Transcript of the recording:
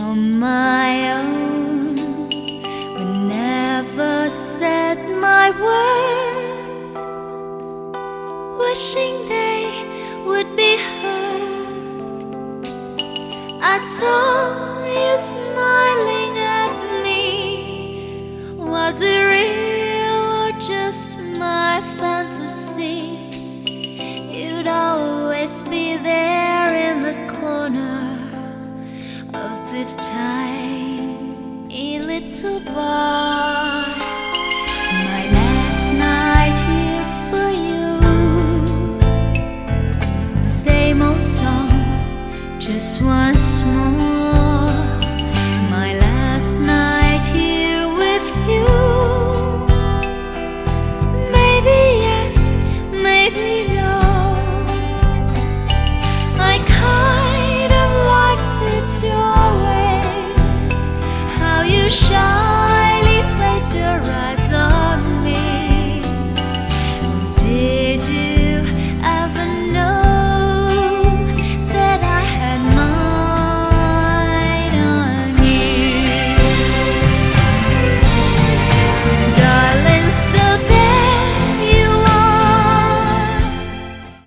on my own. We never said my words, wishing they would be heard. I saw you smiling at me. Was it real? Of this tiny little bar. My last night here for you. Same old songs, just once more. My last night here with you. Maybe yes, maybe no. 伤